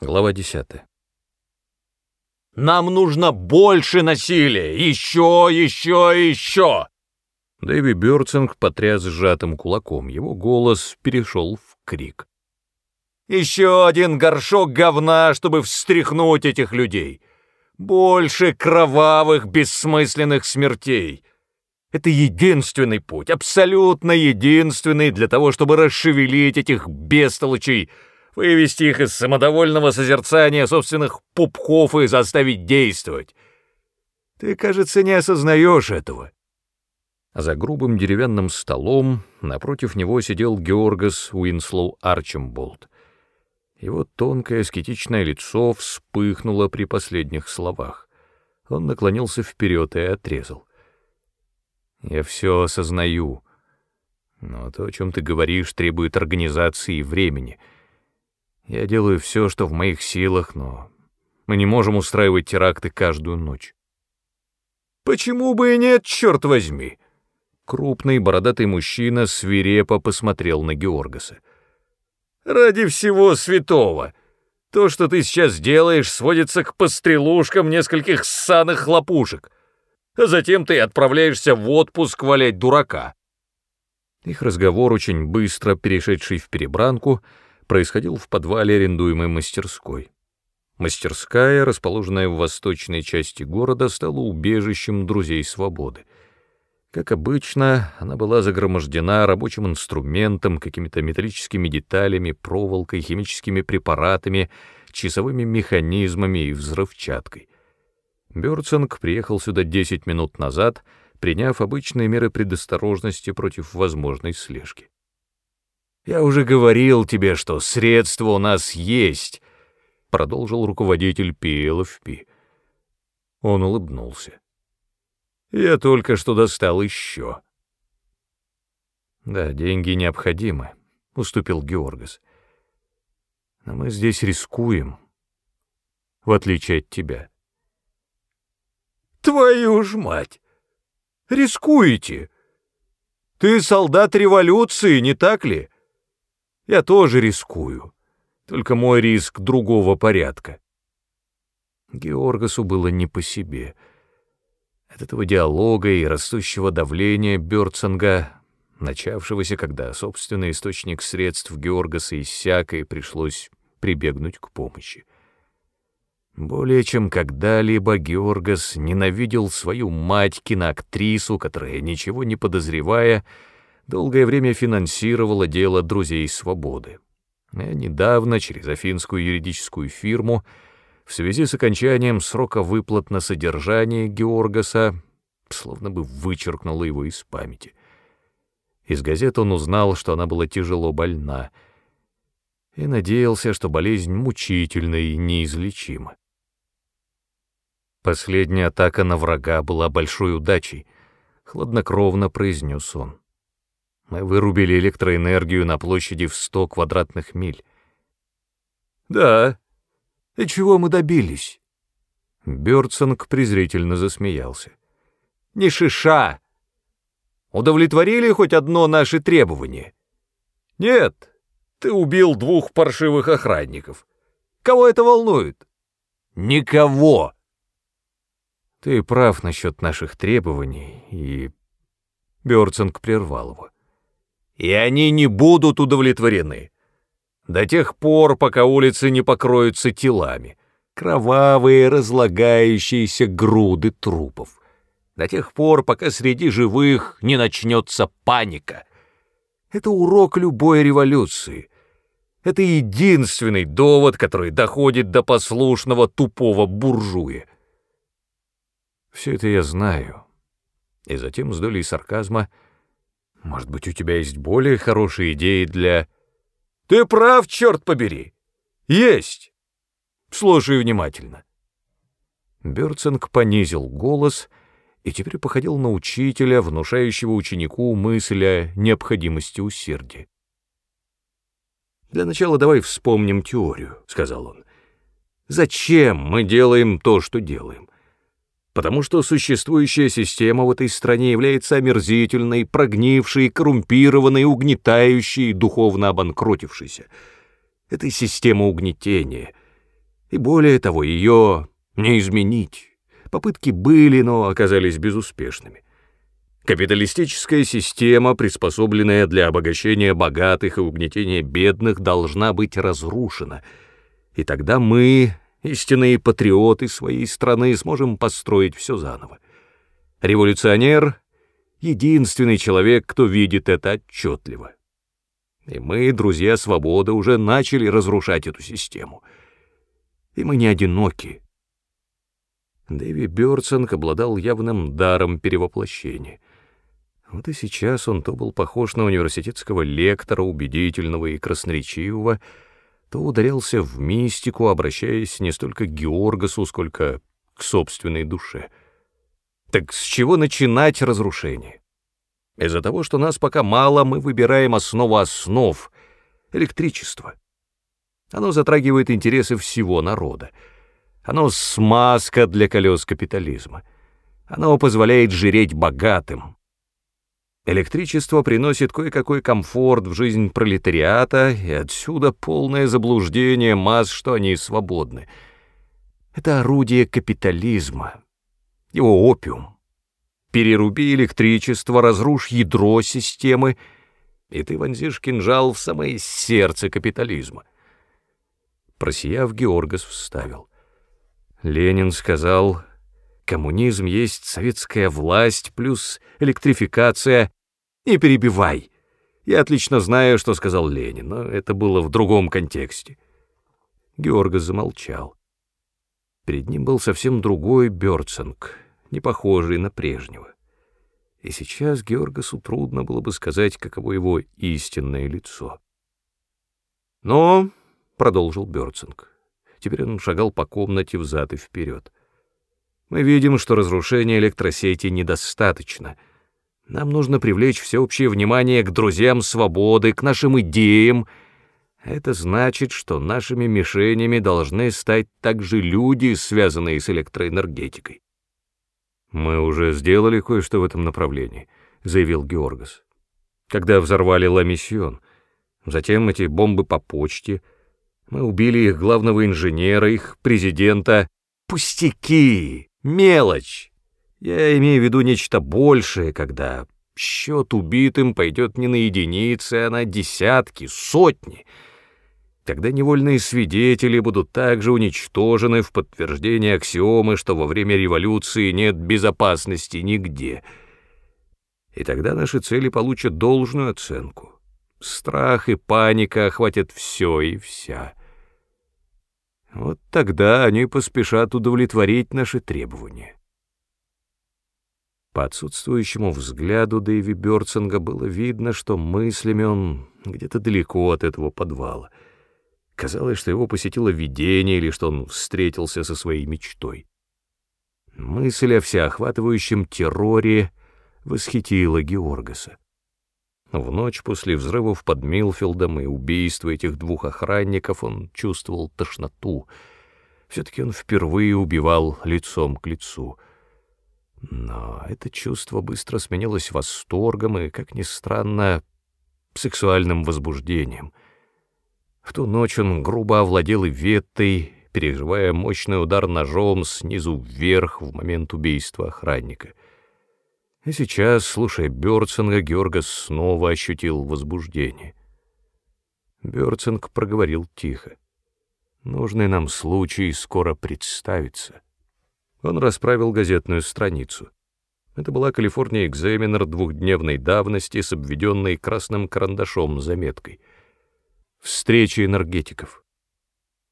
Глава 10. Нам нужно больше насилия! Еще, еще, еще!» Дэви Бёрцинг потряс сжатым кулаком, его голос перешел в крик. «Еще один горшок говна, чтобы встряхнуть этих людей! Больше кровавых, бессмысленных смертей! Это единственный путь, абсолютно единственный для того, чтобы расшевелить этих бестолочей, вывести их из самодовольного созерцания собственных пупков и заставить действовать. Ты, кажется, не осознаешь этого. За грубым деревянным столом напротив него сидел Георгас Уинслоу Арчимболд. Его тонкое аскетичное лицо вспыхнуло при последних словах. Он наклонился вперед и отрезал. «Я все осознаю, но то, о чем ты говоришь, требует организации и времени — я делаю все, что в моих силах, но мы не можем устраивать теракты каждую ночь. Почему бы и нет, черт возьми? Крупный бородатый мужчина свирепо посмотрел на Георгаса. Ради всего святого! То, что ты сейчас делаешь, сводится к пострелушкам нескольких ссаных хлопушек. А затем ты отправляешься в отпуск валять дурака. Их разговор, очень быстро перешедший в перебранку, — происходил в подвале арендуемой мастерской. Мастерская, расположенная в восточной части города, стала убежищем друзей свободы. Как обычно, она была загромождена рабочим инструментом, какими-то металлическими деталями, проволокой, химическими препаратами, часовыми механизмами и взрывчаткой. Бёрцинг приехал сюда 10 минут назад, приняв обычные меры предосторожности против возможной слежки. «Я уже говорил тебе, что средства у нас есть», — продолжил руководитель PLFP. Он улыбнулся. «Я только что достал еще». «Да, деньги необходимы», — уступил Георгас. «Но мы здесь рискуем, в отличие от тебя». «Твою ж мать! Рискуете! Ты солдат революции, не так ли?» Я тоже рискую, только мой риск другого порядка. Георгасу было не по себе. От этого диалога и растущего давления Бёрцинга, начавшегося, когда собственный источник средств Георгаса иссяк, и пришлось прибегнуть к помощи. Более чем когда-либо Георгас ненавидел свою мать-киноактрису, которая, ничего не подозревая, долгое время финансировала дело «Друзей свободы». А недавно через афинскую юридическую фирму в связи с окончанием срока выплат на содержание Георгаса словно бы вычеркнула его из памяти. Из газет он узнал, что она была тяжело больна, и надеялся, что болезнь мучительна и неизлечима. Последняя атака на врага была большой удачей, хладнокровно произнес он. Мы вырубили электроэнергию на площади в 100 квадратных миль. Да. И чего мы добились? Бёрдсонг презрительно засмеялся. Не шиша. Удовлетворили хоть одно наше требование? Нет. Ты убил двух паршивых охранников. Кого это волнует? Никого. Ты прав насчет наших требований, и... Бёрцинг прервал его и они не будут удовлетворены. До тех пор, пока улицы не покроются телами, кровавые разлагающиеся груды трупов. До тех пор, пока среди живых не начнется паника. Это урок любой революции. Это единственный довод, который доходит до послушного тупого буржуя. Все это я знаю. И затем с долей сарказма — может быть, у тебя есть более хорошие идеи для... Ты прав, черт побери! Есть! Слушай внимательно. Бёрцинг понизил голос и теперь походил на учителя, внушающего ученику мысль о необходимости усердия. «Для начала давай вспомним теорию», — сказал он. «Зачем мы делаем то, что делаем? Потому что существующая система в этой стране является омерзительной, прогнившей, коррумпированной, угнетающей, духовно обанкротившейся. Это система угнетения. И более того, ее не изменить. Попытки были, но оказались безуспешными. Капиталистическая система, приспособленная для обогащения богатых и угнетения бедных, должна быть разрушена. И тогда мы, истинные патриоты своей страны, сможем построить все заново. Революционер — единственный человек, кто видит это отчетливо. И мы, друзья свободы, уже начали разрушать эту систему. И мы не одиноки. Дэви Бёрдсонг обладал явным даром перевоплощения. Вот и сейчас он то был похож на университетского лектора, убедительного и красноречивого, то ударялся в мистику, обращаясь не столько к Георгасу, сколько к собственной душе. Так с чего начинать разрушение? Из-за того, что нас пока мало, мы выбираем основу основ — электричество. Оно затрагивает интересы всего народа. Оно смазка для колес капитализма. Оно позволяет жиреть богатым. Электричество приносит кое-какой комфорт в жизнь пролетариата, и отсюда полное заблуждение масс, что они свободны. Это орудие капитализма, его опиум. Переруби электричество, разрушь ядро системы, и ты вонзишь кинжал в самое сердце капитализма. Просияв, Георгас вставил. Ленин сказал, коммунизм есть советская власть плюс электрификация. Не перебивай. Я отлично знаю, что сказал Ленин, но это было в другом контексте. Георгас замолчал. Перед ним был совсем другой Бёрцинг, не похожий на прежнего. И сейчас Георгасу трудно было бы сказать, каково его истинное лицо. «Но», — продолжил Бёрцинг, Теперь он шагал по комнате взад и вперед. Мы видим, что разрушения электросети недостаточно. Нам нужно привлечь всеобщее внимание к друзьям свободы, к нашим идеям. Это значит, что нашими мишенями должны стать также люди, связанные с электроэнергетикой. «Мы уже сделали кое-что в этом направлении», — заявил Георгас. «Когда взорвали Ла Миссион, затем эти бомбы по почте — мы убили их главного инженера, их президента. Пустяки, мелочь. Я имею в виду нечто большее, когда счет убитым пойдет не на единицы, а на десятки, сотни. Тогда невольные свидетели будут также уничтожены в подтверждение аксиомы, что во время революции нет безопасности нигде. И тогда наши цели получат должную оценку. Страх и паника охватят все и вся. Вот тогда они поспешат удовлетворить наши требования. По отсутствующему взгляду Дэйви Бёрдсинга было видно, что мыслями он где-то далеко от этого подвала. Казалось, что его посетило видение или что он встретился со своей мечтой. Мысль о всеохватывающем терроре восхитила Георгаса. В ночь после взрывов под Милфилдом и убийства этих двух охранников он чувствовал тошноту. Все-таки он впервые убивал лицом к лицу. Но это чувство быстро сменилось восторгом и, как ни странно, сексуальным возбуждением. В ту ночь он грубо овладел и переживая мощный удар ножом снизу вверх в момент убийства охранника — и сейчас, слушая Бёрцинга, Георгас снова ощутил возбуждение. Бёрцинг проговорил тихо. «Нужный нам случай скоро представится». Он расправил газетную страницу. Это была «Калифорния Экзаменер» двухдневной давности с обведенной красным карандашом заметкой. Встречи энергетиков.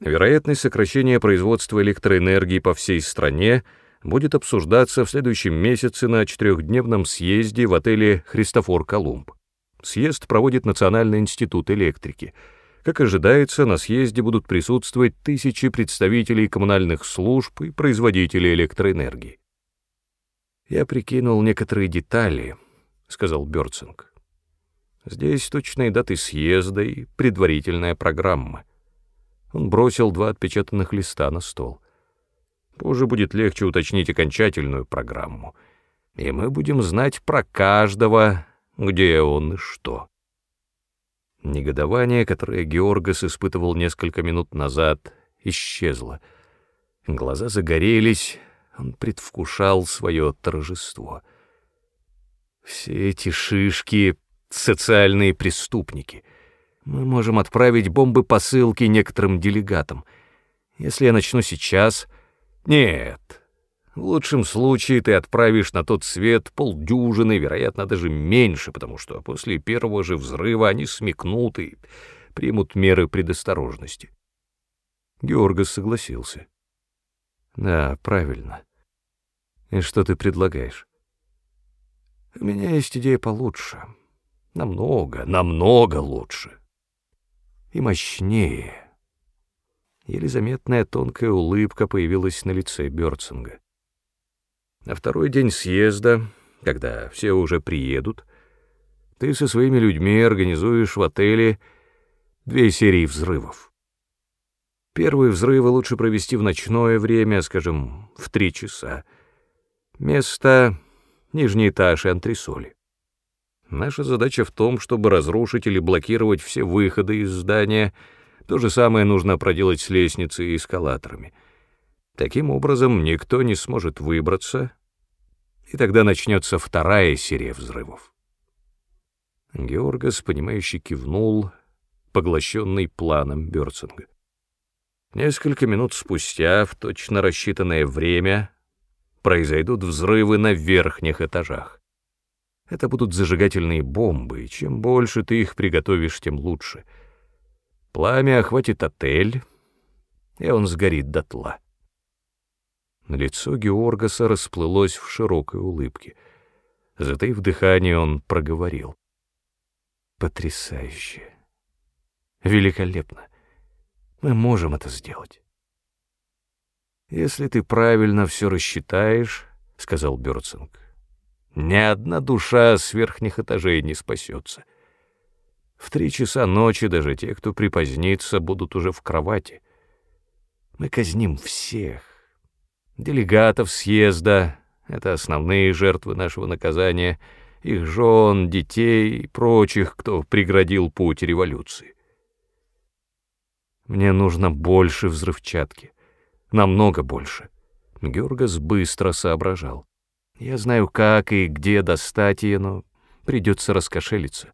Вероятность сокращения производства электроэнергии по всей стране — будет обсуждаться в следующем месяце на четырехдневном съезде в отеле «Христофор Колумб». Съезд проводит Национальный институт электрики. Как ожидается, на съезде будут присутствовать тысячи представителей коммунальных служб и производителей электроэнергии. «Я прикинул некоторые детали», — сказал Бёрцинг. «Здесь точные даты съезда и предварительная программа». Он бросил два отпечатанных листа на стол. Позже будет легче уточнить окончательную программу, и мы будем знать про каждого, где он и что. Негодование, которое Георгас испытывал несколько минут назад, исчезла. Глаза загорелись, он предвкушал свое торжество. Все эти шишки — социальные преступники. Мы можем отправить бомбы-посылки некоторым делегатам. Если я начну сейчас... Нет, в лучшем случае ты отправишь на тот свет полдюжины, вероятно, даже меньше, потому что после первого же взрыва они смекнут и примут меры предосторожности. Георгас согласился. Да, правильно. И что ты предлагаешь? У меня есть идея получше. Намного, намного лучше. И мощнее. Еле заметная тонкая улыбка появилась на лице Бёрцинга. На второй день съезда, когда все уже приедут, ты со своими людьми организуешь в отеле две серии взрывов. Первые взрывы лучше провести в ночное время, скажем, в три часа. Место — нижний этаж и антресоли. Наша задача в том, чтобы разрушить или блокировать все выходы из здания. То же самое нужно проделать с лестницей и эскалаторами — Таким образом, никто не сможет выбраться, и тогда начнется вторая серия взрывов. Георгас, понимающе кивнул, поглощенный планом Бёрцинга. Несколько минут спустя, в точно рассчитанное время, произойдут взрывы на верхних этажах. Это будут зажигательные бомбы, и чем больше ты их приготовишь, тем лучше. Пламя охватит отель, и он сгорит дотла. Лицо Георгаса расплылось в широкой улыбке. Затаив дыхание, он проговорил. «Потрясающе! Великолепно! Мы можем это сделать!» «Если ты правильно все рассчитаешь, — сказал Бёрцинг, — ни одна душа с верхних этажей не спасется. В три часа ночи даже те, кто припозднится, будут уже в кровати. Мы казним всех, делегатов съезда — это основные жертвы нашего наказания, их жен, детей и прочих, кто преградил путь революции. Мне нужно больше взрывчатки, намного больше. Георгас быстро соображал. Я знаю, как и где достать ее, но придется раскошелиться.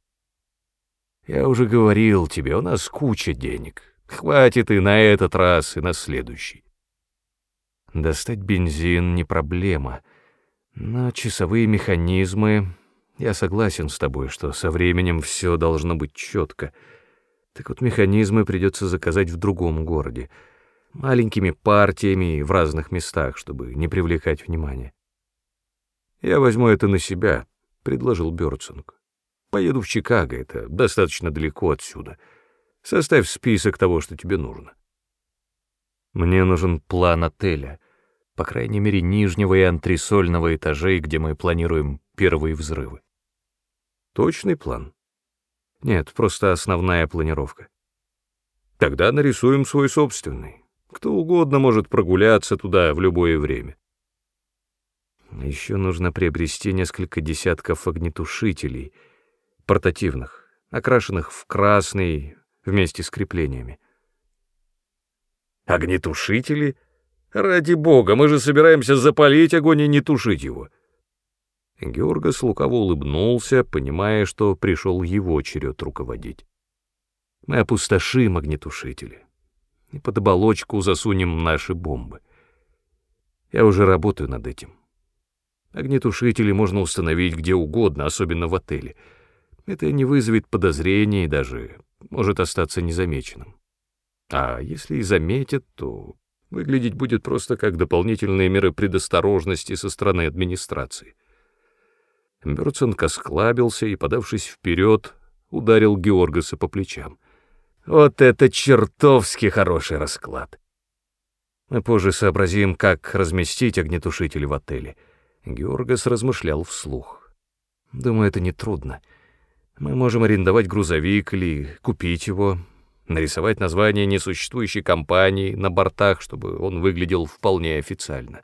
Я уже говорил тебе, у нас куча денег. Хватит и на этот раз, и на следующий. Достать бензин не проблема, но часовые механизмы... Я согласен с тобой, что со временем все должно быть четко. Так вот, механизмы придется заказать в другом городе, маленькими партиями в разных местах, чтобы не привлекать внимания. «Я возьму это на себя», — предложил Бёрцинг. «Поеду в Чикаго, это достаточно далеко отсюда. Составь список того, что тебе нужно». Мне нужен план отеля, по крайней мере, нижнего и антресольного этажей, где мы планируем первые взрывы. Точный план? Нет, просто основная планировка. Тогда нарисуем свой собственный. Кто угодно может прогуляться туда в любое время. Еще нужно приобрести несколько десятков огнетушителей, портативных, окрашенных в красный вместе с креплениями. Огнетушители? Ради бога, мы же собираемся запалить огонь и не тушить его. Георгас лукаво улыбнулся, понимая, что пришел его черед руководить. Мы опустошим огнетушители и под оболочку засунем наши бомбы. Я уже работаю над этим. Огнетушители можно установить где угодно, особенно в отеле. Это не вызовет подозрений и даже может остаться незамеченным. А если и заметят, то выглядеть будет просто как дополнительные меры предосторожности со стороны администрации. Бёрценко осклабился и, подавшись вперед, ударил Георгаса по плечам. «Вот это чертовски хороший расклад!» Мы позже сообразим, как разместить огнетушители в отеле. Георгас размышлял вслух. Думаю, это нетрудно. Мы можем арендовать грузовик или купить его, нарисовать название несуществующей компании на бортах, чтобы он выглядел вполне официально.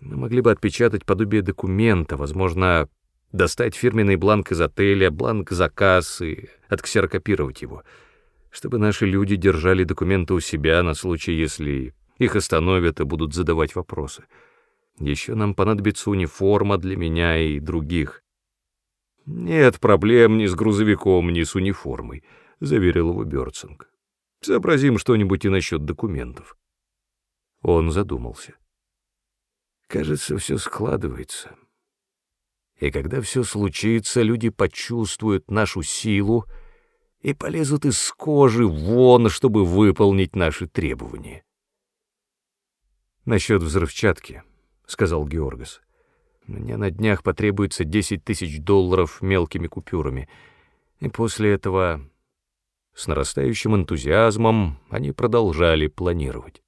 Мы могли бы отпечатать подобие документа, возможно, достать фирменный бланк из отеля, бланк заказ и отксерокопировать его. чтобы наши люди держали документы у себя на случай, если их остановят и будут задавать вопросы. Еще нам понадобится униформа для меня и других. «Нет проблем ни с грузовиком, ни с униформой», — заверил его Бёрцинг. «Сообразим что-нибудь и насчет документов». Он задумался. «Кажется, все складывается. И когда все случится, люди почувствуют нашу силу и полезут из кожи вон, чтобы выполнить наши требования». «Насчет взрывчатки», — сказал Георгас. «Мне на днях потребуется десять тысяч долларов мелкими купюрами, и после этого...» С нарастающим энтузиазмом они продолжали планировать.